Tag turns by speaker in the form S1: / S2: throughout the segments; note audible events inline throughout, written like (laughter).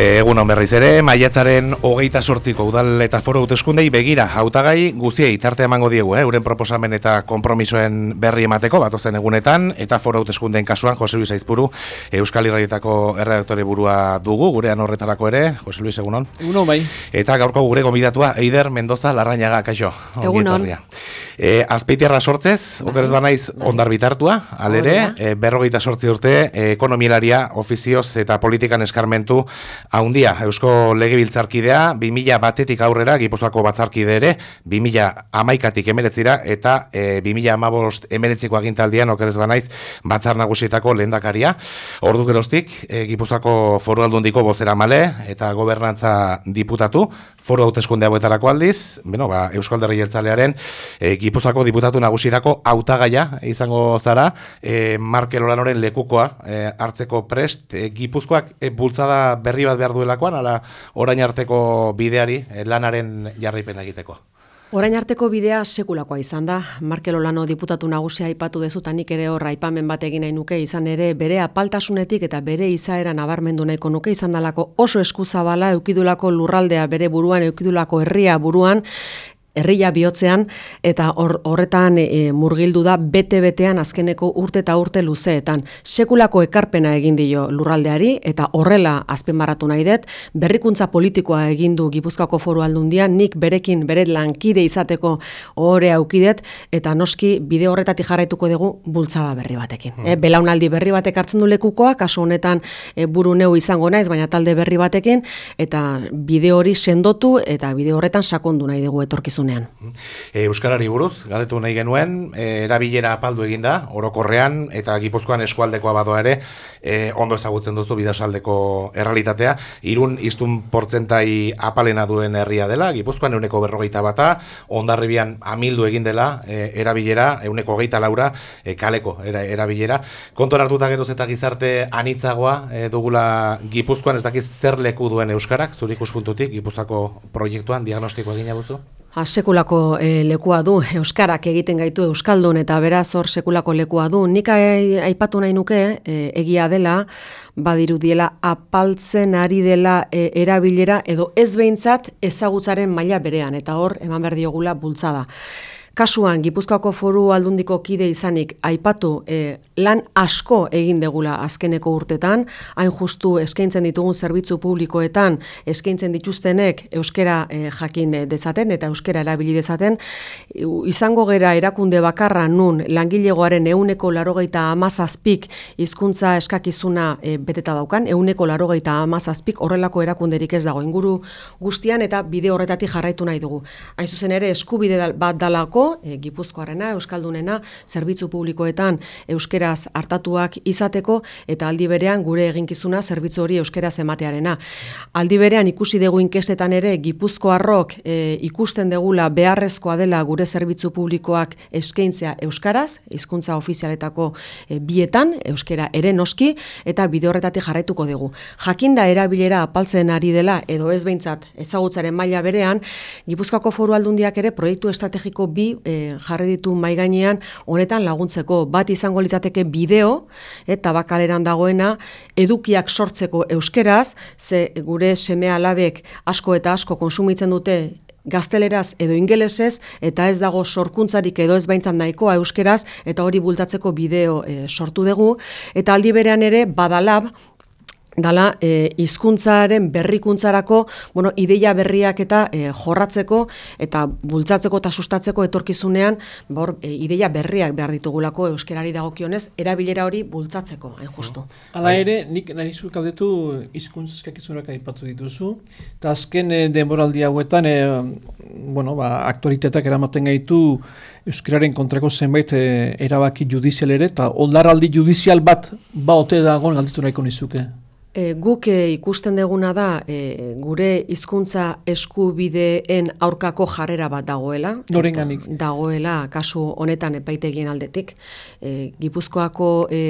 S1: Egun on berriz ere, maiatzaren hogeita sortziko udal eta foro hauteskundei begira hautagai guziei tarte emango diegu, eh, euren proposamen eta kompromisoen berri emateko, batozen egunetan, eta foro hauteskundeen kasuan, Jose Luis Aizpuru, Euskal Irradietako erredaktore burua dugu, gurean horretarako ere, Jose Luis, egunon.
S2: Egunon, bai.
S1: Eta gaurko gure gomidatua, Eider Mendoza Larrañaga, kaixo.
S3: Egunon.
S1: E, azpeitiarra sortzez, okerez banaiz ondar bitartua, alere, e, berrogeita sortzi urte, e, ekonomilaria, ofizioz eta politikan eskarmentu haundia, Eusko Legebiltzarkidea, 2000 batetik aurrera, Gipuzkoako batzarkide ere, 2000 amaikatik emeretzira, eta e, 2000 amabost emeretziko agintaldian, okerez banaiz, batzar nagusietako lehendakaria. Ordu geroztik, e, Gipuzkoako foru aldundiko bozera male, eta gobernantza diputatu, foru hauteskunde hauetarako aldiz, bueno, ba, Euskal Derri Jeltzalearen, e, Gipuzkoako diputatu nagusirako hautagaia izango zara, e, Markel Olanoren lekukoa e, hartzeko prest, e, Gipuzkoak e, bultzada berri bat behar duelakoan, ala orain arteko bideari e, lanaren jarripen egiteko.
S3: Orain arteko bidea sekulakoa izan da. Markel Olano diputatu nagusia aipatu dezutanik ere hor aipamen bat egin nahi nuke izan ere bere apaltasunetik eta bere izaera nabarmendu nahiko nuke izan dalako oso eskuzabala eukidulako lurraldea bere buruan, eukidulako herria buruan, herria bihotzean eta horretan e, murgildu da bete-betean azkeneko urte eta urte luzeetan. Sekulako ekarpena egin dio lurraldeari eta horrela azpimarratu nahi dut, berrikuntza politikoa egin du Gipuzkoako foru aldundian, nik berekin bere lankide izateko ohore aukidet eta noski bide horretatik jarraituko dugu bultzada berri batekin. Hmm. E, belaunaldi berri batek hartzen du lekukoa, kasu honetan e, buru neu izango naiz, baina talde berri batekin eta bide hori sendotu eta bide horretan sakondu nahi dugu etorkizunean.
S1: E, Euskarari buruz, galetu nahi genuen, e, erabilera apaldu eginda, orokorrean, eta gipuzkoan eskualdekoa badoa ere, e, ondo ezagutzen duzu bidasaldeko errealitatea, irun iztun portzentai apalena duen herria dela, gipuzkoan euneko berrogeita bata, ondarribian amildu egin dela, e, erabilera, euneko geita laura, e, kaleko era, erabilera. Kontor hartuta geroz eta gizarte anitzagoa e, dugula gipuzkoan, ez dakiz zer leku duen Euskarak, zurik uspuntutik, gipuzako proiektuan, diagnostikoa gina buzu?
S3: Ha, sekulako e, lekua du, Euskarak egiten gaitu Euskaldun eta beraz hor sekulako lekua du. Nik aipatu nahi nuke, e, egia dela, badiru diela apaltzen ari dela e, erabilera edo ez behintzat ezagutzaren maila berean, eta hor eman behar diogula bultzada. Kasuan, Gipuzkoako foru aldundiko kide izanik, aipatu e, lan asko egin degula azkeneko urtetan, hain justu eskaintzen ditugun zerbitzu publikoetan, eskaintzen dituztenek euskera e, jakin dezaten eta euskera erabili dezaten, izango gera erakunde bakarra nun langilegoaren euneko larogeita amazazpik hizkuntza eskakizuna e, beteta daukan, euneko larogeita amazazpik horrelako erakunderik ez dago inguru guztian eta bide horretatik jarraitu nahi dugu. Hain zuzen ere, eskubide bat dalako, e, Gipuzkoarena, Euskaldunena, zerbitzu publikoetan euskeraz hartatuak izateko eta aldi berean gure eginkizuna zerbitzu hori euskeraz ematearena. Aldi berean ikusi dugu inkestetan ere Gipuzkoarrok e, ikusten degula beharrezkoa dela gure zerbitzu publikoak eskaintzea euskaraz, hizkuntza ofizialetako e, bietan, euskera ere noski eta bide horretatik jarraituko dugu. Jakinda erabilera apaltzen ari dela edo ez behintzat ezagutzaren maila berean, Gipuzkoako foru aldundiak ere proiektu estrategiko bi e, jarri ditu mai gainean honetan laguntzeko. Bat izango litzateke bideo eta bakaleran dagoena edukiak sortzeko euskeraz ze gure seme alabek asko eta asko konsumitzen dute gazteleraz edo ingelesez eta ez dago sorkuntzarik edo ez baintzan nahikoa euskeraz eta hori bultatzeko bideo e, sortu dugu. Eta aldi berean ere badalab dala e, hizkuntzaren berrikuntzarako bueno, ideia berriak eta e, jorratzeko eta bultzatzeko eta sustatzeko etorkizunean bor, e, ideia berriak behar ditugulako euskerari dagokionez erabilera hori bultzatzeko, hain justu.
S2: Hala ere, nik nahi kaldetu hizkuntzazkak izunak aipatu dituzu, eta azken e, denboraldi hauetan e, bueno, ba, aktualitetak eramaten gaitu euskararen kontrako zenbait e, erabaki judizial ere, eta oldarraldi judizial bat ba ote dagoen galditu nahiko nizuke.
S3: E, guk e, ikusten deguna da e, gure hizkuntza eskubideen aurkako jarrera bat dagoela.
S2: Norenganik.
S3: Dagoela kasu honetan epaitegien aldetik. E, Gipuzkoako e,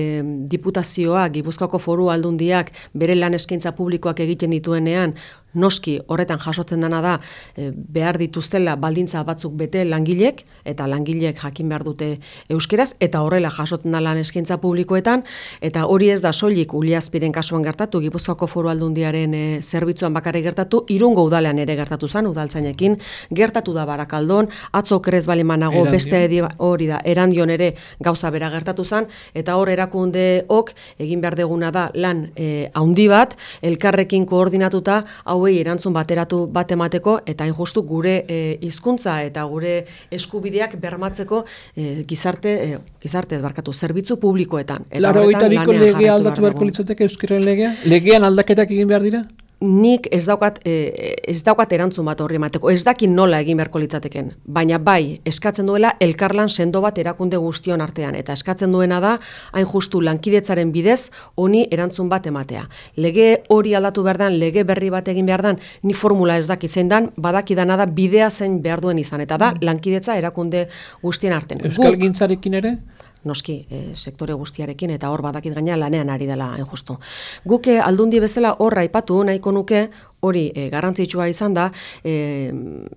S3: diputazioa, Gipuzkoako foru aldundiak bere lan eskaintza publikoak egiten dituenean Noski, horretan jasotzen dena da e, behar dituztela baldintza batzuk bete langilek, eta langilek jakin behar dute euskeraz, eta horrela jasotzen da lan eskaintza publikoetan, eta hori ez da soilik uliazpiren kasuan gertatu, Gipuzkoako foru aldundiaren e, zerbitzuan bakarrik gertatu, irungo udalean ere gertatu zen, udaltzainekin, gertatu da barakaldon, atzo krez bali manago, beste edi, hori da, erandion ere gauza bera gertatu zen, eta hor erakunde ok, egin behar deguna da lan e, bat, elkarrekin koordinatuta, hauei erantzun bateratu bat emateko, eta hain justu gure e, hizkuntza eta gure eskubideak bermatzeko e, gizarte, e, gizarte ez barkatu, zerbitzu publikoetan.
S2: Eta Laro biko legea aldatu beharko litzateke euskaren legea? Legean aldaketak egin behar dira?
S3: Nik ez daukat, e, ez daukat erantzun bat horri emateko, ez dakin nola egin beharko litzateken, baina bai, eskatzen duela elkarlan sendo bat erakunde guztion artean, eta eskatzen duena da, hain justu lankidetzaren bidez, honi erantzun bat ematea. Lege hori aldatu behar dan, lege berri bat egin behar dan, ni formula ez dakit zein dan, badakidana da bidea zein behar duen izan, eta da, lankidetza erakunde guztien artean.
S2: Euskal gintzarekin ere?
S3: Noski e, sektore guztiarekin eta hor badakit gaina lanean ari dela hain justu. Guke aldundi bezala horra aipatu nahiko nuke hori e, garrantzitsua izan da e,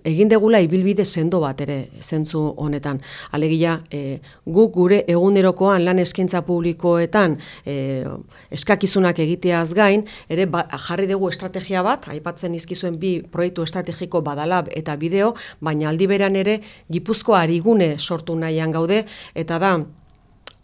S3: egin degula ibilbide sendo bat ere zentzu honetan. Alegia e, guk gure egunerokoan lan eskaintza publikoetan e, eskakizunak egiteaz gain ere ba, jarri dugu estrategia bat, aipatzen izkizuen bi proiektu estrategiko badalab eta bideo, baina aldi beran ere Gipuzko arigune sortu nahian gaude eta da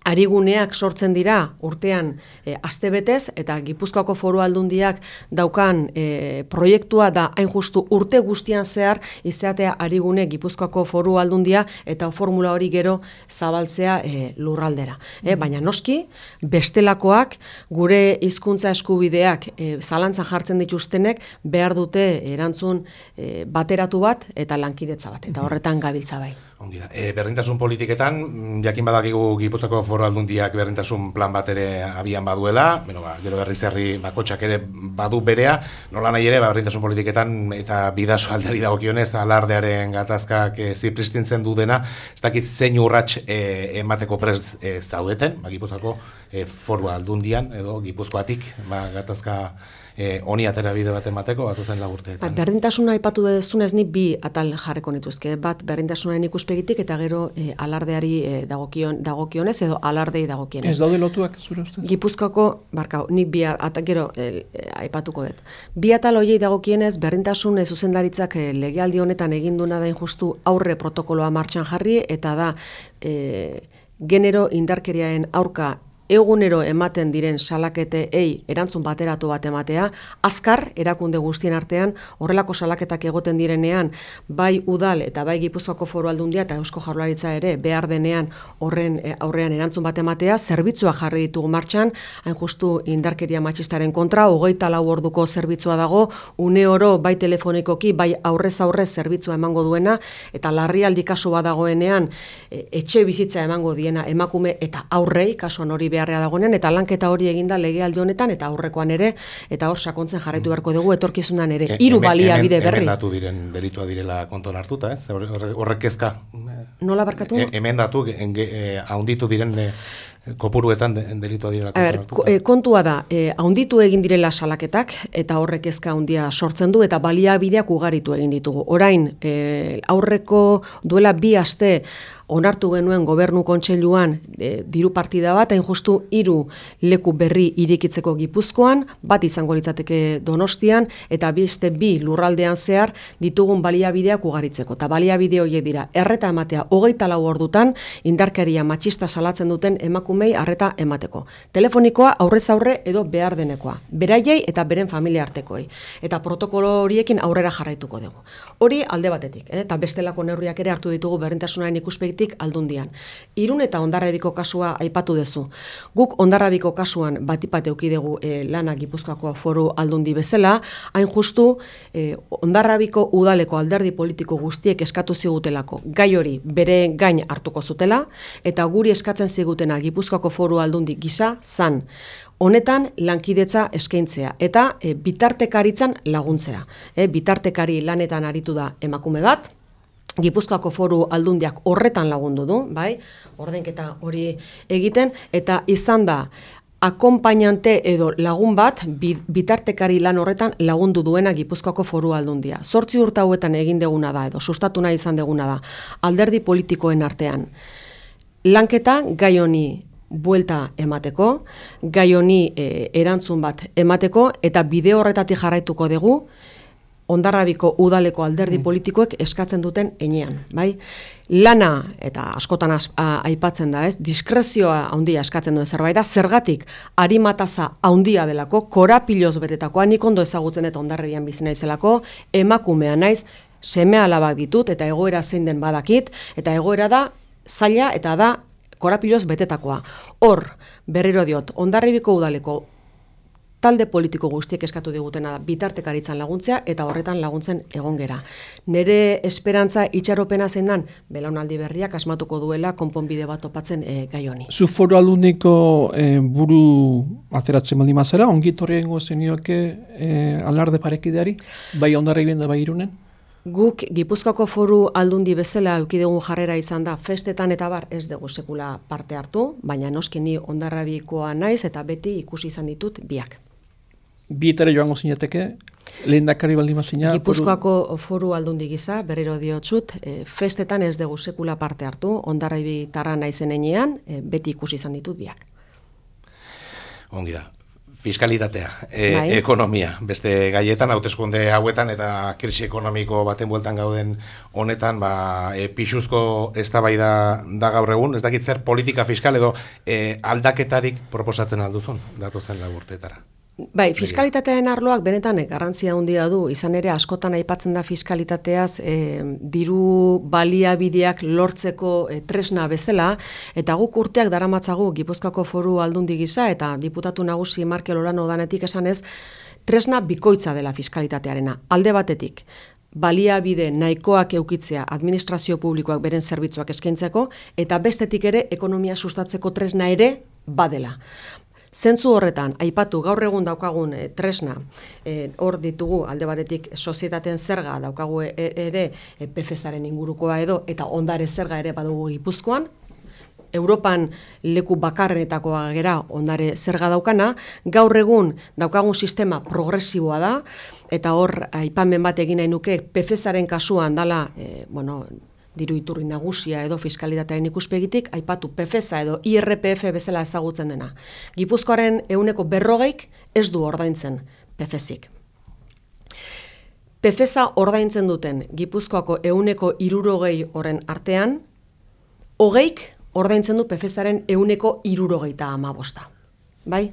S3: Ariguneak sortzen dira urtean e, astebetez eta Gipuzkoako Foru Aldundiak daukan e, proiektua da hain justu urte guztian zehar izatea Arigune Gipuzkoako Foru Aldundia eta formula hori gero zabaltzea e, lurraldera. E, baina noski bestelakoak gure hizkuntza eskubideak e, zalantzan jartzen dituztenek behar dute erantzun e, bateratu bat eta lankidetza bat eta horretan gabiltza bai.
S1: Ongi da. E, berdintasun politiketan, mm, jakin badakigu Gipuzkoako foro aldundiak berdintasun plan bat ere abian baduela, bueno, ba, gero berri zerri bakotxak ere badu berea, nola nahi ere, ba, berdintasun politiketan eta bidazo (laughs) aldari dagokionez, alardearen gatazkak e, zipristintzen du dena, ez dakit zein urrats e, emateko prest e, zaudeten, ba, Gipuzkoako e, foro aldundian, edo Gipuzkoatik, ba, gatazka e, oni atera bide bat emateko, batu zen lagurteetan.
S3: Ba, berdintasuna aipatu dezunez ni bi atal jarreko nituzke. Bat, berdintasunaren ikuspegitik eta gero e, alardeari e, dagokion, dagokionez edo alardei dagokienez.
S2: Ez daude lotuak, zure uste?
S3: Gipuzkoako, barka, nik bi atal, gero e, aipatuko dut. Bi atal hoiei dagokienez, berdintasun zuzendaritzak e, legealdi honetan eginduna da injustu aurre protokoloa martxan jarri eta da e, genero indarkeriaen aurka egunero ematen diren salaketei erantzun bateratu bat ematea, azkar erakunde guztien artean horrelako salaketak egoten direnean bai udal eta bai Gipuzkoako Foru Aldundia eta Eusko Jaurlaritza ere behar denean horren eh, aurrean erantzun bat ematea, zerbitzua jarri ditugu martxan, hain justu indarkeria matxistaren kontra, hogeita lau orduko zerbitzua dago, une oro bai telefonikoki, bai aurrez aurrez zerbitzua emango duena, eta larrialdi kasu badagoenean e, etxe bizitza emango diena emakume eta aurrei, kasuan hori behar beharrea dagoenean eta lanketa hori eginda legealdi honetan eta aurrekoan ere eta hor sakontzen jarraitu mm. beharko dugu etorkizunan ere e, hiru baliabide berri.
S1: Hemen datu diren delitua direla konton hartuta, ez? Horrek kezka.
S3: Nola barkatu?
S1: E, hemen datu haunditu diren e, kopuruetan delitua direla
S3: konton hartuta. kontua da, e, haunditu egin direla salaketak eta horrek ezka handia sortzen du eta baliabideak ugaritu egin ditugu. Orain, e, aurreko duela bi aste onartu genuen gobernu kontseiluan e, diru partida bat, hain justu hiru leku berri irikitzeko gipuzkoan, bat izango litzateke donostian, eta beste bi lurraldean zehar ditugun baliabideak ugaritzeko. Eta baliabide horiek dira, erreta ematea hogeita lau ordutan, indarkeria matxista salatzen duten emakumei arreta emateko. Telefonikoa aurrez aurre edo behar denekoa. Beraiei eta beren familia artekoei. Eta protokolo horiekin aurrera jarraituko dugu. Hori alde batetik, eh? eta bestelako neurriak ere hartu ditugu berdintasunaren ikuspegit aldundian. Irun eta ondarrabiko kasua aipatu duzu. Guk ondarrabiko kasuan batipat eukidegu e, lana gipuzkoako foru aldundi bezala, hain justu e, ondarrabiko udaleko alderdi politiko guztiek eskatu zigutelako gai hori bere gain hartuko zutela, eta guri eskatzen zigutena gipuzkoako foru aldundi gisa zan honetan lankidetza eskaintzea eta e, bitartekaritzan laguntzea. E, bitartekari lanetan aritu da emakume bat, Gipuzkoako foru aldundiak horretan lagundu du, bai, ordenketa hori egiten, eta izan da, akompainante edo lagun bat bitartekari lan horretan lagundu duena Gipuzkoako foru aldundia. Zortzi urta hauetan egin deguna da edo sustatu nahi izan deguna da alderdi politikoen artean. Lanketa gai honi buelta emateko, gai honi e, erantzun bat emateko eta bide horretatik jarraituko dugu ondarrabiko udaleko alderdi mm. politikoek eskatzen duten enean, bai? Lana, eta askotan aipatzen da, ez, diskrezioa handia eskatzen duen zerbait da, zergatik, harimataza handia delako, korapiloz betetakoa, nik ondo ezagutzen eta ondarrebian bizina izelako, emakumea naiz, seme alabak ditut, eta egoera zein den badakit, eta egoera da, zaila, eta da, korapiloz betetakoa. Hor, berriro diot, ondarribiko udaleko talde politiko guztiek eskatu digutena bitartekaritzan laguntzea eta horretan laguntzen egon gera. Nere esperantza itxaropena zein dan, belaunaldi berriak asmatuko duela konponbide bat topatzen e, gai honi.
S2: Zu foro aldundiko e, buru ateratzen maldi mazera, ongi torri zenioke e, alarde parekideari, bai ondarri da bai irunen?
S3: Guk Gipuzkoako foru aldundi bezala eukidegun jarrera izan da festetan eta bar ez dugu sekula parte hartu, baina noski ni ondarrabikoa naiz eta beti ikusi izan ditut biak
S2: bietara joango zinateke, lehen dakari baldin mazina.
S3: Gipuzkoako foru aldundi gisa, berriro diotsut, e, festetan ez dugu sekula parte hartu, ondarraibi tarra naizen enean, e, beti ikusi izan ditut biak.
S1: Ongi da. Fiskalitatea, e, bai. ekonomia, beste gaietan, hauteskunde hauetan eta krisi ekonomiko baten bueltan gauden honetan, ba, e, pixuzko ez da gaur egun, ez dakit zer politika fiskal edo e, aldaketarik proposatzen alduzun, datu zen lagurtetara.
S3: Bai, fiskalitatearen arloak benetan eh, garrantzia handia du, izan ere askotan aipatzen da fiskalitateaz e, diru baliabideak lortzeko e, tresna bezala, eta guk urteak daramatzagu Gipuzkoako foru aldundi gisa, eta diputatu nagusi Markel Olano danetik esanez, tresna bikoitza dela fiskalitatearena, alde batetik. Baliabide nahikoak eukitzea administrazio publikoak beren zerbitzuak eskaintzeko eta bestetik ere ekonomia sustatzeko tresna ere badela. Zentzu horretan, aipatu gaur egun daukagun e, tresna, e, hor ditugu alde batetik sozietaten zerga daukagu e, ere e, PFSaren ingurukoa edo, eta ondare zerga ere badugu gipuzkoan, Europan leku bakarrenetakoa gera ondare zerga daukana, gaur egun daukagun sistema progresiboa da, eta hor aipamen bat egin nahi nuke PFSaren kasuan dala, e, bueno, diru iturri nagusia edo fiskalitatearen ikuspegitik, aipatu PFSA edo IRPF bezala ezagutzen dena. Gipuzkoaren euneko berrogeik ez du ordaintzen PFSik. PFSA ordaintzen duten Gipuzkoako euneko irurogei horren artean, hogeik ordaintzen du PFSaren euneko irurogeita amabosta. Bai?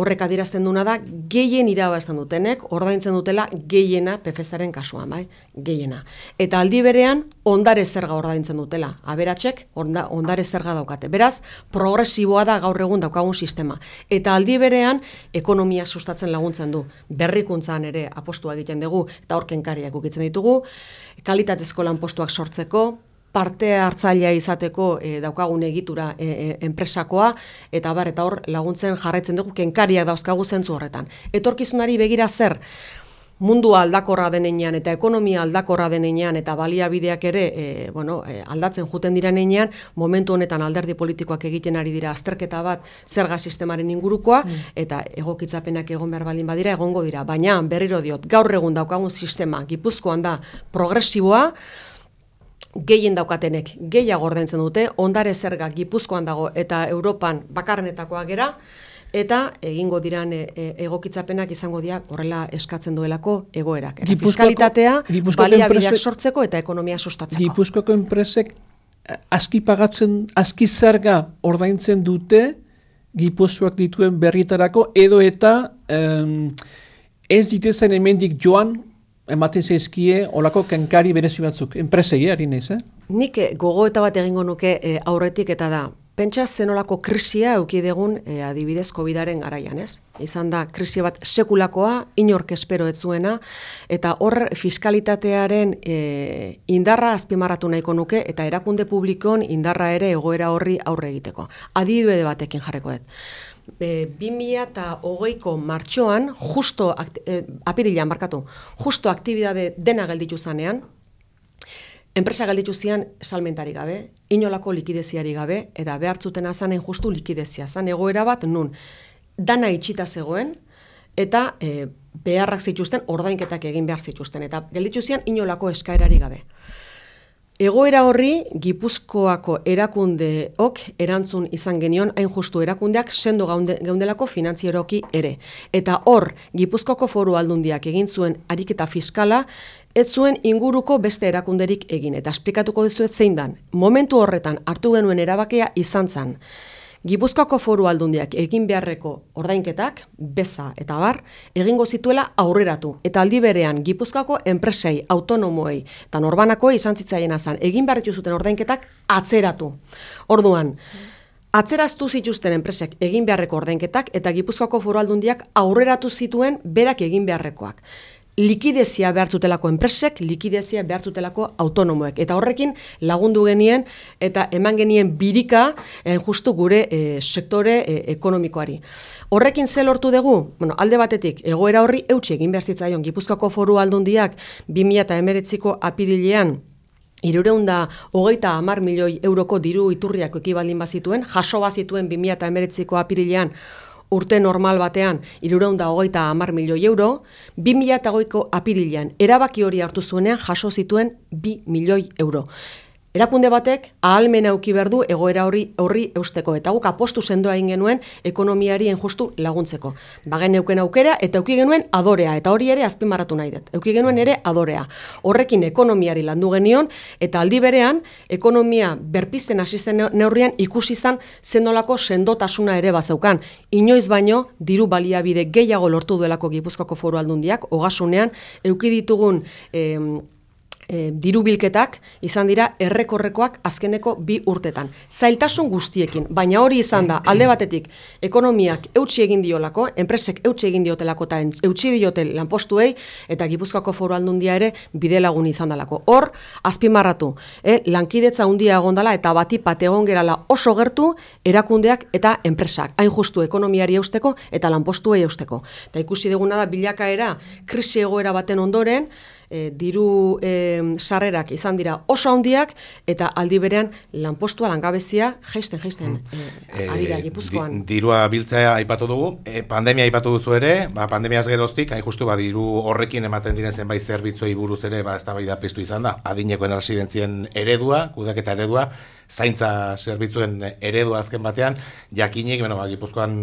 S3: Horrek adierazten duna da gehien irabazten dutenek ordaintzen dutela gehiena PFSaren kasuan, bai? Gehiena. Eta aldi berean ondare zerga ordaintzen dutela. Aberatsek onda, ondare zerga daukate. Beraz, progresiboa da gaur egun daukagun sistema. Eta aldi berean ekonomia sustatzen laguntzen du. Berrikuntzan ere apostua egiten dugu eta horkenkariak ukitzen ditugu. Kalitatezko lanpostuak sortzeko, parte hartzailea izateko e, daukagun egitura e, enpresakoa eta bar eta hor laguntzen jarraitzen dugu kenkariak dauzkagu zentzu horretan. Etorkizunari begira zer mundua aldakorra denean eta ekonomia aldakorra denean eta baliabideak ere e, bueno, aldatzen juten dira denean, momentu honetan alderdi politikoak egiten ari dira azterketa bat zerga sistemaren ingurukoa mm. eta egokitzapenak egon behar baldin badira egongo dira. Baina berriro diot, gaur egun daukagun sistema gipuzkoan da progresiboa, gehien daukatenek gehiago ordaintzen dute, ondare zerga Gipuzkoan dago eta Europan bakarrenetakoa gera, eta egingo diran e, e, egokitzapenak izango dira horrela eskatzen duelako egoerak. Fiskalitatea, baliabideak sortzeko eta ekonomia sustatzeko.
S2: Gipuzkoako enpresek eh, aski pagatzen, aski zerga ordaintzen dute Gipuzkoak dituen berritarako edo eta um, ez ditezen hemendik joan ematen zaizkie olako kenkari berezi batzuk, enpresei, eh, eh?
S3: Nik eh, gogo eta bat egingo nuke eh, aurretik eta da, pentsa zenolako krisia eukidegun eh, adibidez COVID-aren garaian, ez? Izan da, krisia bat sekulakoa, inork espero ez zuena, eta hor fiskalitatearen eh, indarra azpimarratu nahiko nuke, eta erakunde publikon indarra ere egoera horri aurre egiteko. Adibide batekin jarreko dut eta hogeiko martxoan, justo, e, apirilean markatu, justo aktibidade dena gelditu zanean, enpresa galditu zian salmentari gabe, inolako likideziari gabe, eta behartzutena zanen justu likidezia. Zan egoera bat nun, dana itxita zegoen, eta e, beharrak zituzten, ordainketak egin behar zituzten. Eta gelditu zian inolako eskaerari gabe. Egoera horri, Gipuzkoako erakundeok erantzun izan genion, hain justu erakundeak sendo geundelako finanzieroki ere. Eta hor, Gipuzkoako foru aldundiak egin zuen ariketa fiskala, ez zuen inguruko beste erakunderik egin. Eta esplikatuko dizuet zein dan, momentu horretan hartu genuen erabakea izan zen. Gipuzkoako foru aldundiak egin beharreko ordainketak, beza eta bar, egingo zituela aurreratu. Eta aldi berean, Gipuzkoako enpresei, autonomoei eta norbanako izan zitzaien azan, egin beharretu zuten ordainketak atzeratu. Orduan, Atzeraztu zituzten enpresek egin beharreko ordainketak eta Gipuzkoako foru aldundiak aurreratu zituen berak egin beharrekoak likidezia behartzutelako enpresek, likidezia behartzutelako autonomoek. Eta horrekin lagundu genien eta eman genien birika eh, justu gure eh, sektore eh, ekonomikoari. Horrekin ze lortu dugu? Bueno, alde batetik, egoera horri eutxe egin behar zitzaion Gipuzkoako foru aldundiak 2008ko apirilean Irureunda hogeita amar milioi euroko diru iturriak ekibaldin bazituen, jaso bazituen 2008ko apirilean urte normal batean irureunda hogeita amar milioi euro, 2008ko apirilean erabaki hori hartu zuenean jaso zituen bi milioi euro. Erakunde batek ahalmen auki berdu egoera hori horri eusteko eta guk apostu sendoa egin genuen ekonomiari justu laguntzeko. Bagen neuken aukera eta auki genuen adorea eta hori ere azpimarratu nahi dut. Auki genuen ere adorea. Horrekin ekonomiari landu genion eta aldi berean ekonomia berpizten hasi zen neurrian ikusi izan zenolako sendotasuna ere bazeukan. Inoiz baino diru baliabide gehiago lortu duelako Gipuzkoako Foru Aldundiak ogasunean euki ditugun e, diru bilketak izan dira errekorrekoak azkeneko bi urtetan. Zailtasun guztiekin, baina hori izan da, alde batetik, ekonomiak eutxi egin diolako, enpresek eutxi egin diotelako eta eutxi diote lanpostuei, eta Gipuzkoako foru aldundia ere bide lagun izan dalako. Hor, azpimarratu, eh, lankidetza handia egondala eta bati pate egon gerala oso gertu erakundeak eta enpresak. Hain justu ekonomiari eusteko eta lanpostuei eusteko. Eta ikusi duguna da bilakaera krisi egoera baten ondoren, e, diru e, sarrerak izan dira oso handiak eta aldi berean lanpostua langabezia jaisten jaisten mm. e, ari da Gipuzkoan.
S1: dirua biltzea aipatu dugu, e, pandemia aipatu duzu ere, ba pandemiaz geroztik hain justu ba diru horrekin ematen diren zenbait zerbitzuei buruz ere ba eztabaida piztu izan da. Adinekoen residentzien eredua, kudaketa eredua zaintza zerbitzuen eredu azken batean, jakinik, bueno, ba, Gipuzkoan,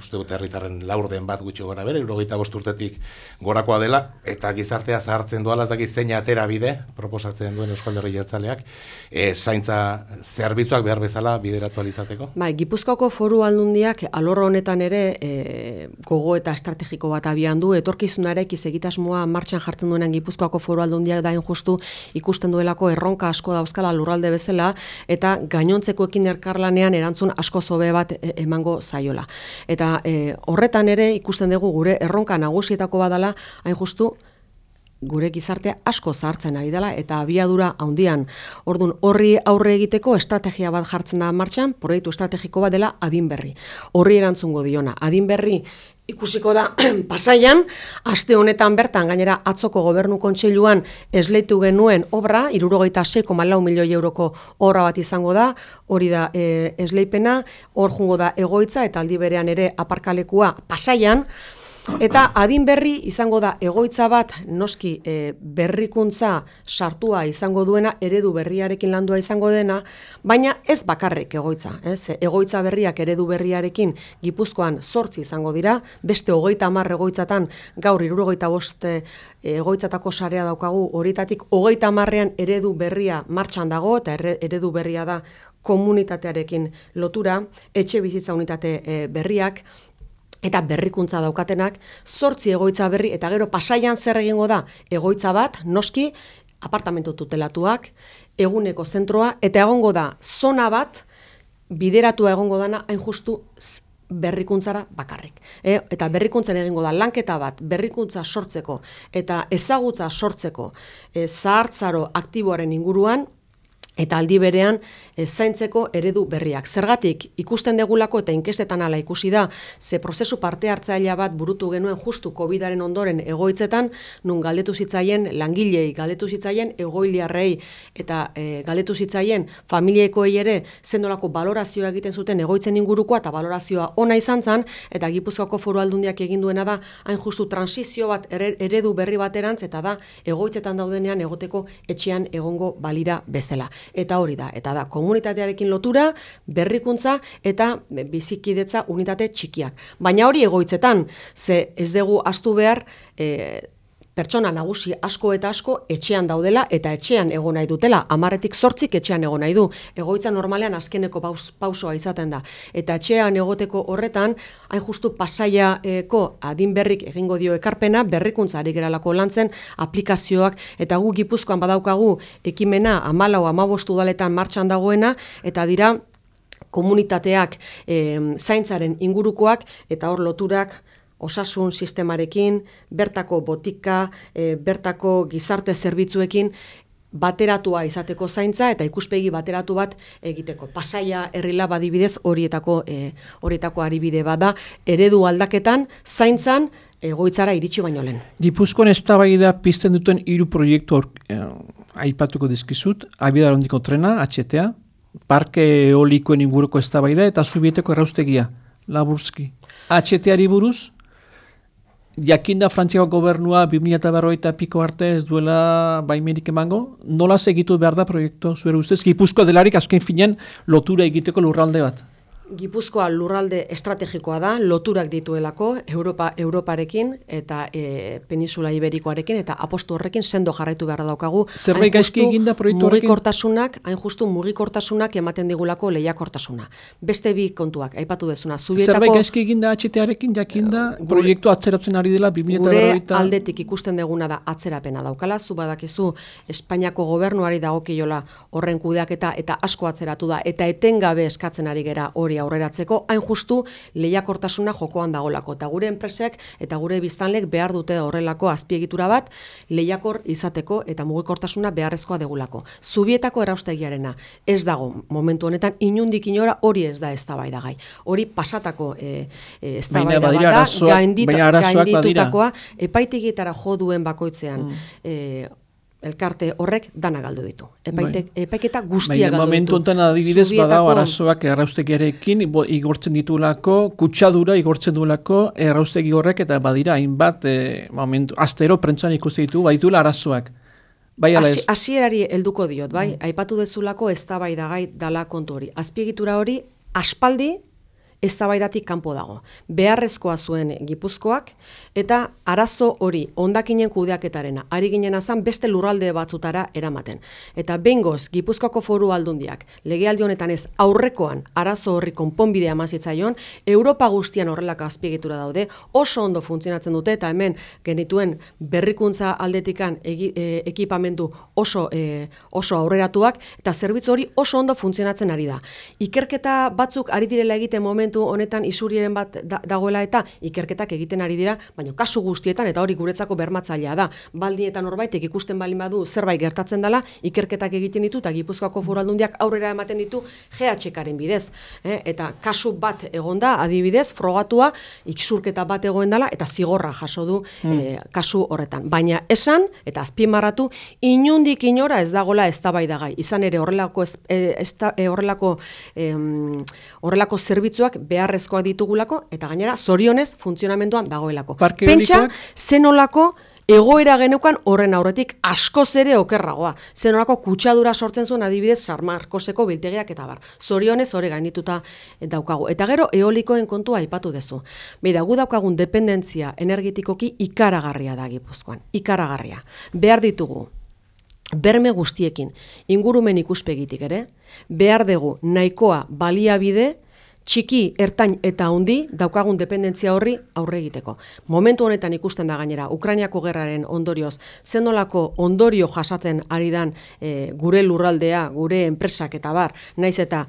S1: uste dut, herritarren laurden bat gutxi gora bere, irurogeita urtetik gorakoa dela, eta gizartea zahartzen duala, ez dakiz zein atera bide, proposatzen duen Euskal Herri Jeltzaleak, e, zaintza zerbitzuak behar bezala bideratu alizateko?
S3: Bai, Gipuzkoako foru aldundiak alorro honetan ere e, gogo eta estrategiko bat abian du, etorkizunarek izegitasmoa martxan jartzen duenan Gipuzkoako foru aldundiak dain justu ikusten duelako erronka asko dauzkala lurralde bezala, eta gainontzekoekin erkarlanean erantzun asko zobe bat e, emango zaiola. Eta e, horretan ere ikusten dugu gure erronka nagusietako badala, hain justu, gure gizartea asko zahartzen ari dela eta abiadura handian. Ordun horri aurre egiteko estrategia bat jartzen da martxan, proiektu estrategiko bat dela adinberri. Horri erantzungo diona. Adinberri ikusiko da (clears throat) pasaian, aste honetan bertan, gainera atzoko gobernu kontseiluan esleitu genuen obra, irurogeita 6,4 milioi euroko obra bat izango da, hori da e, esleipena, hor jungo da egoitza eta aldi berean ere aparkalekua pasaian, Eta adin berri izango da egoitza bat noski e, berrikuntza sartua izango duena eredu berriarekin landua izango dena, baina ez bakarrik egoitza. Ez? Egoitza berriak eredu berriarekin Gipuzkoan sortzi izango dira, beste hogeita hamar egoitzatan gaur irurogeita boste egoitzatako sarea daukagu hogeita hamarrean eredu berria martxan dago eta eredu berria da komunitatearekin lotura, etxe bizitza unitate e, berriak, eta berrikuntza daukatenak, zortzi egoitza berri, eta gero pasaian zer egingo da, egoitza bat, noski, apartamentu tutelatuak, eguneko zentroa, eta egongo da, zona bat, bideratua egongo dana, hain justu berrikuntzara bakarrik. E, eta berrikuntzen egingo da, lanketa bat, berrikuntza sortzeko, eta ezagutza sortzeko, e, zahartzaro aktiboaren inguruan, eta aldi berean, zaintzeko eredu berriak. Zergatik, ikusten degulako eta inkestetan ala ikusi da, ze prozesu parte hartzailea bat burutu genuen justu COVID-aren ondoren egoitzetan, nun galdetu zitzaien langilei, galdetu zitzaien egoiliarrei, eta e, galdetu zitzaien familiekoei ere zendolako balorazioa egiten zuten egoitzen ingurukoa eta balorazioa ona izan zen, eta Gipuzkoako foru aldundiak egin duena da, hain justu transizio bat eredu berri baterantz, eta da egoitzetan daudenean egoteko etxean egongo balira bezala. Eta hori da, eta da komunitatearekin lotura, berrikuntza eta bizikidetza unitate txikiak. Baina hori egoitzetan, ze ez dugu astu behar, e, pertsona nagusi asko eta asko etxean daudela eta etxean egon nahi dutela. Amarretik sortzik etxean egon nahi du. Egoitza normalean azkeneko paus, pausoa izaten da. Eta etxean egoteko horretan, hain justu pasaiako adin berrik egingo dio ekarpena, berrikuntza ari geralako lantzen, aplikazioak, eta gu gipuzkoan badaukagu ekimena amalau amabostu daletan martxan dagoena, eta dira komunitateak e, zaintzaren ingurukoak, eta hor loturak, osasun sistemarekin, bertako botika, e, bertako gizarte zerbitzuekin, bateratua izateko zaintza eta ikuspegi bateratu bat egiteko. Pasaia herrila badibidez horietako e, horietako aribide bada eredu aldaketan zaintzan egoitzara iritsi baino lehen.
S2: Gipuzkoan eztabaida pizten duten hiru proiektu e, aipatuko dizkizut, abidar hondiko trena, HTA, parke eolikoen inguruko eztabaida eta zubieteko erraustegia, laburzki. HTA-ari buruz, jakinda Frantziako gobernua 2000 eta piko arte ez duela baimerik emango, nola segitu behar da proiektu zuere ustez, gipuzko delarik azken finean lotura egiteko lurralde bat?
S3: Gipuzkoa lurralde estrategikoa da, loturak dituelako Europa Europarekin eta e, Peninsula Iberikoarekin eta apostu horrekin sendo jarraitu behar daukagu.
S2: Zerbait gaizki eginda proiektu horrekin?
S3: Mugikortasunak, hain justu mugikortasunak ematen digulako lehiakortasuna. Beste bi kontuak, aipatu dezuna.
S2: Zubietako, Zerbait gaizki eginda HT-arekin jakinda proiektu atzeratzen ari dela 2000
S3: Gure aldetik ikusten deguna da atzerapena daukala, zu badakizu Espainiako gobernuari dagokiola horren kudeaketa eta asko atzeratu da eta etengabe eskatzen ari gera hori aurreratzeko, hain justu lehiakortasuna jokoan dagolako. Eta gure enpresek eta gure biztanlek behar dute horrelako azpiegitura bat lehiakor izateko eta mugikortasuna beharrezkoa degulako. Zubietako eraustegiarena ez dago momentu honetan inundik inora hori ez da eztabaida gai. Hori pasatako e, e, eztabaida bat da, gainditutakoa epaitegietara jo duen bakoitzean. Mm elkarte horrek dana galdu ditu. Epaitek, bai. epaiketa guztia galdu
S2: momentu
S3: ditu.
S2: Momentu adibidez badago arazoak erraustegiarekin igortzen ditulako, kutsadura igortzen duelako erraustegi horrek eta badira hainbat e, momentu, astero prentzan ikusten ditu, baitula arazoak.
S3: Bai, Asierari helduko diot, bai, mm. aipatu dezulako ez da bai dala kontu hori. Azpiegitura hori, aspaldi, eztabaidatik kanpo dago. Beharrezkoa zuen Gipuzkoak eta arazo hori hondakinen kudeaketarena ari ginen azan beste lurralde batzutara eramaten. Eta bengoz Gipuzkoako foru aldundiak legealdi honetan ez aurrekoan arazo horri konponbidea mazitzaion, Europa guztian horrelako azpiegitura daude, oso ondo funtzionatzen dute eta hemen genituen berrikuntza aldetikan e, ekipamendu oso, e, oso aurreratuak eta zerbitzu hori oso ondo funtzionatzen ari da. Ikerketa batzuk ari direla egite momentu momentu honetan isuriren bat dagoela eta ikerketak egiten ari dira, baina kasu guztietan eta hori guretzako bermatzailea da. Baldietan horbaitek ikusten balin badu zerbait gertatzen dela, ikerketak egiten ditu eta Gipuzkoako Foraldundiak aurrera ematen ditu GHKaren bidez, eh? eta kasu bat egonda adibidez frogatua isurketa bat egoen dela eta zigorra jaso du hmm. eh, kasu horretan. Baina esan eta azpimarratu inundik inora ez dagola eztabaidagai. Izan ere horrelako ez, eh, eh, horrelako horrelako zerbitzuak beharrezkoak ditugulako eta gainera zorionez funtzionamenduan dagoelako. Pentsa zenolako egoera genukan horren aurretik askoz ere okerragoa. Zenolako kutsadura sortzen zuen adibidez Sarmarkoseko biltegiak eta bar. Zorionez hori gaindituta daukagu. Eta gero eolikoen kontua aipatu dezu. Beida, gu daukagun dependentzia energetikoki ikaragarria da Gipuzkoan. Ikaragarria. Behar ditugu berme guztiekin ingurumen ikuspegitik ere, behar dugu nahikoa baliabide txiki, ertain eta handi daukagun dependentzia horri aurre egiteko. Momentu honetan ikusten da gainera, Ukrainiako gerraren ondorioz, zenolako ondorio jasaten ari dan e, gure lurraldea, gure enpresak eta bar, naiz eta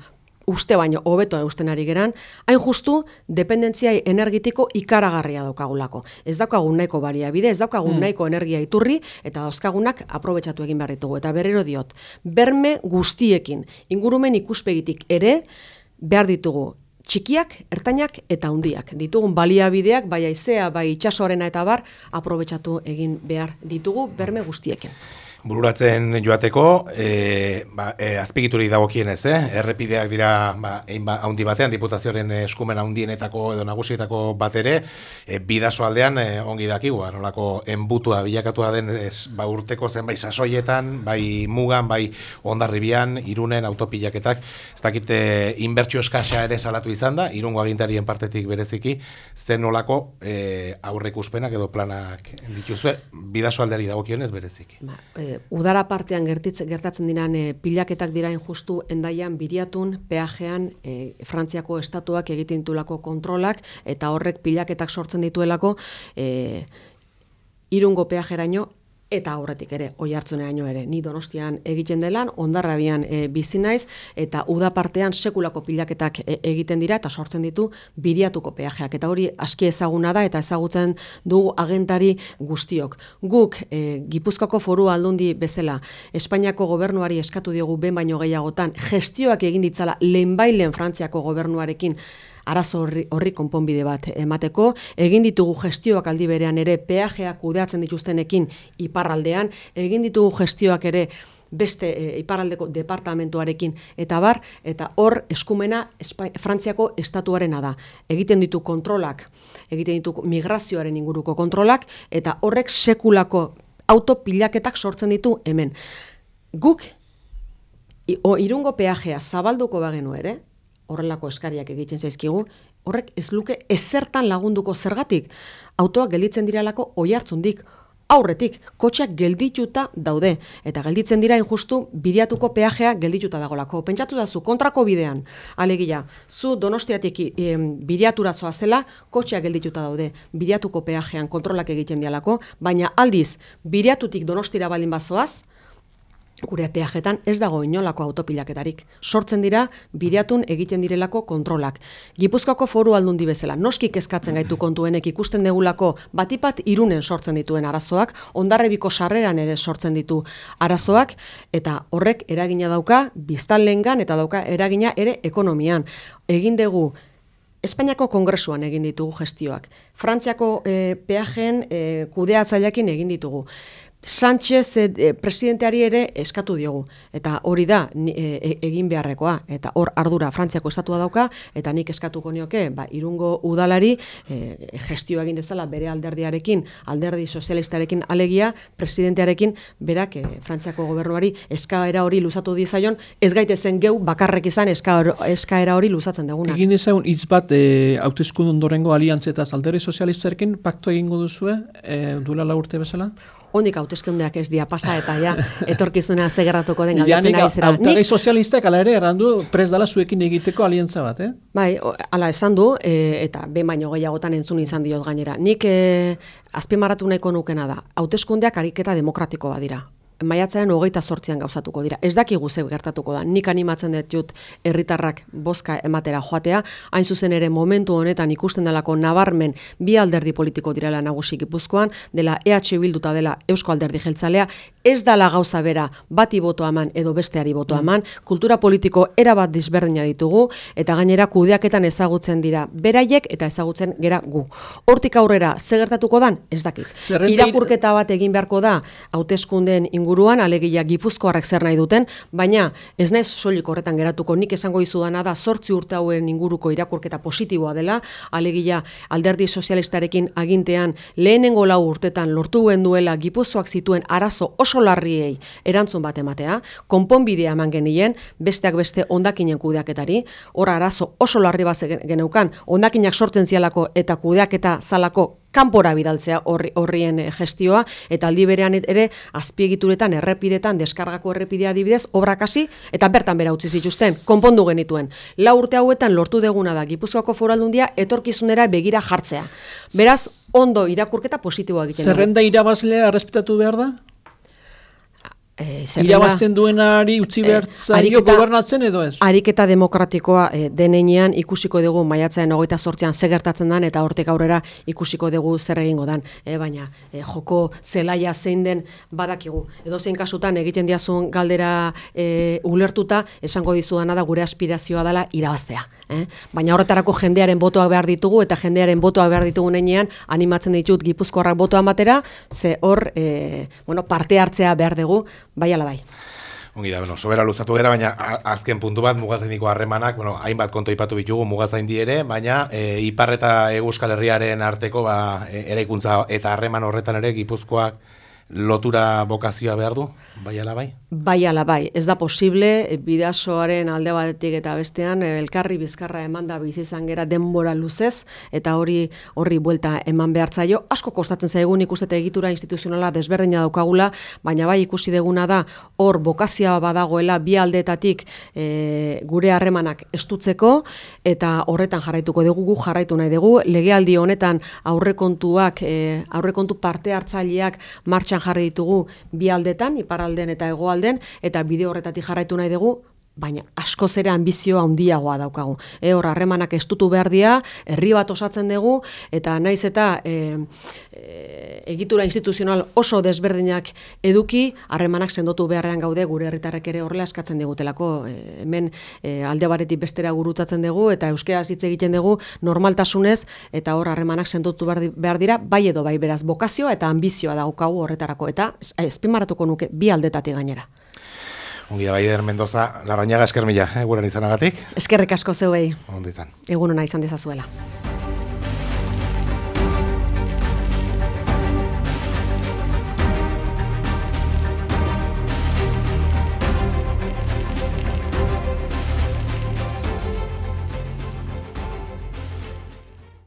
S3: uste baino hobeto eusten ari geran, hain justu dependentzia energetiko ikaragarria daukagulako. Ez daukagun nahiko baliabide, ez daukagun mm. nahiko energia iturri eta dauzkagunak aprobetsatu egin behar ditugu. Eta berriro diot, berme guztiekin, ingurumen ikuspegitik ere, behar ditugu txikiak, ertainak eta hundiak. Ditugun baliabideak, bai aizea, bai itxasorena eta bar, aprobetsatu egin behar ditugu berme guztiekin
S1: bururatzen joateko, e, ba, e, azpigituri dagokien ez, eh? errepideak dira ba, ba, haundi batean, diputazioaren eskumen haundienetako edo nagusietako bat ere, e, bidaso aldean e, ongi dakigu, ba, nolako enbutua bilakatua den ez, ba, urteko zen bai sasoietan, bai mugan, bai ondarribian, irunen autopilaketak, ez dakite inbertsio eskasa ere salatu izan da, irungo agintarien partetik bereziki, zen nolako e, aurrek uspenak edo planak dituzue, bidaso aldeari dagokionez bereziki.
S3: Ba, e, udara partean gertitz, gertatzen diran e, pilaketak dirain justu endaian biriatun, peajean, e, Frantziako estatuak egiten ditulako kontrolak, eta horrek pilaketak sortzen dituelako, e, irungo peajeraino eta aurretik ere oi hartzuneaino ere ni Donostian egiten delan ondarrabian e, bizi naiz eta uda partean sekulako pilaketak e, egiten dira eta sortzen ditu biriatuko peajeak. Eta hori aski ezaguna da eta ezagutzen dugu agentari guztiok. Guk e, Gipuzkoako foru aldundi bezala Espainiako gobernuari eskatu diogu ben baino gehiagotan gestioak egin ditzala lehenbailen Frantziako gobernuarekin arazo horri, horri konponbide bat emateko, egin ditugu gestioak aldi berean ere peajeak kudeatzen dituztenekin iparraldean, egin ditugu gestioak ere beste e, iparraldeko departamentuarekin eta bar eta hor eskumena Frantziako estatuarena da. Egiten ditu kontrolak, egiten ditu migrazioaren inguruko kontrolak eta horrek sekulako autopilaketak sortzen ditu hemen. Guk o, irungo peajea zabalduko bagenu ere, horrelako eskariak egiten zaizkigu, horrek ez luke ezertan lagunduko zergatik. Autoak gelditzen diralako oi aurretik, kotxeak geldituta daude. Eta gelditzen dira injustu, bidiatuko peajea geldituta dagolako. Pentsatu da zu, kontrako bidean, alegia, zu donostiatik e, bidiatura zela, kotxeak geldituta daude. Bidiatuko peajean kontrolak egiten dialako, baina aldiz, bidiatutik donostira baldin bazoaz, gure peajetan ez dago inolako autopilaketarik. Sortzen dira, bideatun egiten direlako kontrolak. Gipuzkoako foru aldundi bezala, noskik eskatzen gaitu kontuenek ikusten degulako batipat irunen sortzen dituen arazoak, ondarrebiko sarreran ere sortzen ditu arazoak, eta horrek eragina dauka, biztan lehengan, eta dauka eragina ere ekonomian. Egin dugu, Espainiako kongresuan egin ditugu gestioak. Frantziako e, peajen e, kudeatzailekin egin ditugu. Sánchez e, presidenteari ere eskatu diogu. Eta hori da e, egin beharrekoa. Eta hor ardura Frantziako estatua dauka eta nik eskatuko nioke ba irungo udalari e, gestio egin dezala bere alderdiarekin alderdi sozialistarekin alegia presidentearekin berak e, Frantziako gobernuari eskaera hori luzatu dizaion ez gaitezen geu bakarrek izan eskaera hori luzatzen duguna
S2: egin dezagun hitz bat e, hauteskundun ondorengo aliantza eta alderdi sozialistarekin pakto egingo duzue e, duela la urte bezala
S3: Ondik hauteskundeak ez dia pasa eta ja etorkizuna zegerratuko den galdetzen ari zera.
S2: Nik sozialistak ala ere errandu prez dala zuekin egiteko aliantza bat, eh?
S3: Bai, ala esan du e, eta be baino gehiagotan entzun izan diot gainera. Nik e, azpimarratu nahiko nukena da. Hauteskundeak ariketa demokratikoa dira maiatzaren hogeita sortzian gauzatuko dira. Ez dakigu ze gertatuko da. Nik animatzen dut herritarrak bozka ematera joatea. Hain zuzen ere momentu honetan ikusten delako nabarmen bi alderdi politiko direla nagusi gipuzkoan, dela EH Bilduta dela Eusko Alderdi Jeltzalea, ez dala gauza bera bati boto eman edo besteari boto mm. eman, kultura politiko erabat disberdina ditugu, eta gainera kudeaketan ezagutzen dira beraiek eta ezagutzen gera gu. Hortik aurrera, ze gertatuko dan? Ez dakit. Irakurketa bat egin beharko da, hauteskundeen inguruan, alegia gipuzkoarrak zer nahi duten, baina ez naiz soilik horretan geratuko. Nik esango izudana da sortzi urte hauen inguruko irakurketa positiboa dela, alegia alderdi sozialistarekin agintean lehenengo lau urtetan lortu duela gipuzkoak zituen arazo oso larriei erantzun bat ematea, konponbidea eman genien, besteak beste ondakinen kudeaketari, hor arazo oso larri bat geneukan, ondakinak sortzen zialako eta kudeaketa zalako kanpora bidaltzea horri, horrien eh, gestioa eta aldi berean ere azpiegituretan errepidetan deskargako errepidea adibidez obrak hasi eta bertan bera utzi zituzten konpondu genituen. La urte hauetan lortu deguna da Gipuzkoako Foraldundia etorkizunera begira jartzea. Beraz ondo irakurketa positiboa egiten
S2: Zerrenda irabazlea errespetatu behar da?
S3: E,
S2: Irabazten duenari utzi behar zaio gobernatzen edo ez?
S3: Ariketa demokratikoa e, denenean ikusiko dugu maiatzaren hogeita sortzean ze gertatzen den eta hortik aurrera ikusiko dugu zer egingo dan. E, baina e, joko zelaia zein den badakigu. Edo zein kasutan egiten diazun galdera e, ulertuta esango dizuana da gure aspirazioa dela irabaztea. Eh? Baina horretarako jendearen botoak behar ditugu eta jendearen botoak behar ditugu nenean animatzen ditut gipuzkoarrak botoa matera, ze hor e, bueno, parte hartzea behar dugu, bai ala bai.
S1: Ongi da, bueno, sobera luzatu gara, baina azken puntu bat mugazainiko harremanak, bueno, hainbat kontu ipatu bitugu mugazaindi ere, baina e, Ipar eta Euskal Herriaren arteko ba, e, eraikuntza eta harreman horretan ere Gipuzkoak lotura bokazioa behar du, bai ala bai?
S3: Bai ala bai, ez da posible, bidasoaren alde batetik eta bestean, e, elkarri bizkarra eman da bizi izan gera denbora luzez, eta hori horri buelta eman behartzaio. Asko kostatzen zaigun ikustete egitura instituzionala desberdina daukagula, baina bai ikusi deguna da hor bokazioa badagoela bi aldeetatik e, gure harremanak estutzeko, eta horretan jarraituko dugu, gu jarraitu nahi dugu, legealdi honetan aurrekontuak, e, aurrekontu parte hartzaileak martxan jarri ditugu bi aldetan, iparralden eta hegoalden, eta bide horretatik jarraitu nahi dugu, baina askoz ere ambizioa handiagoa daukagu. E, hor harremanak estutu behar dira, herri bat osatzen dugu, eta naiz eta e, e, egitura instituzional oso desberdinak eduki, harremanak sendotu beharrean gaude gure herritarrek ere horrela eskatzen digutelako. E, hemen e, alde baretik bestera gurutzatzen dugu, eta euskaraz hitz egiten dugu normaltasunez, eta hor harremanak sendotu behar di- behar dira, bai edo bai beraz bokazioa eta ambizioa daukagu horretarako, eta ezpimarratuko nuke bi aldetatik gainera.
S1: Ongi da, Baider Mendoza, Larrañaga esker mila, eh, guran izanagatik,
S3: Eskerrik asko zeuei,
S1: ondo izan.
S3: egun ona izan dezazuela.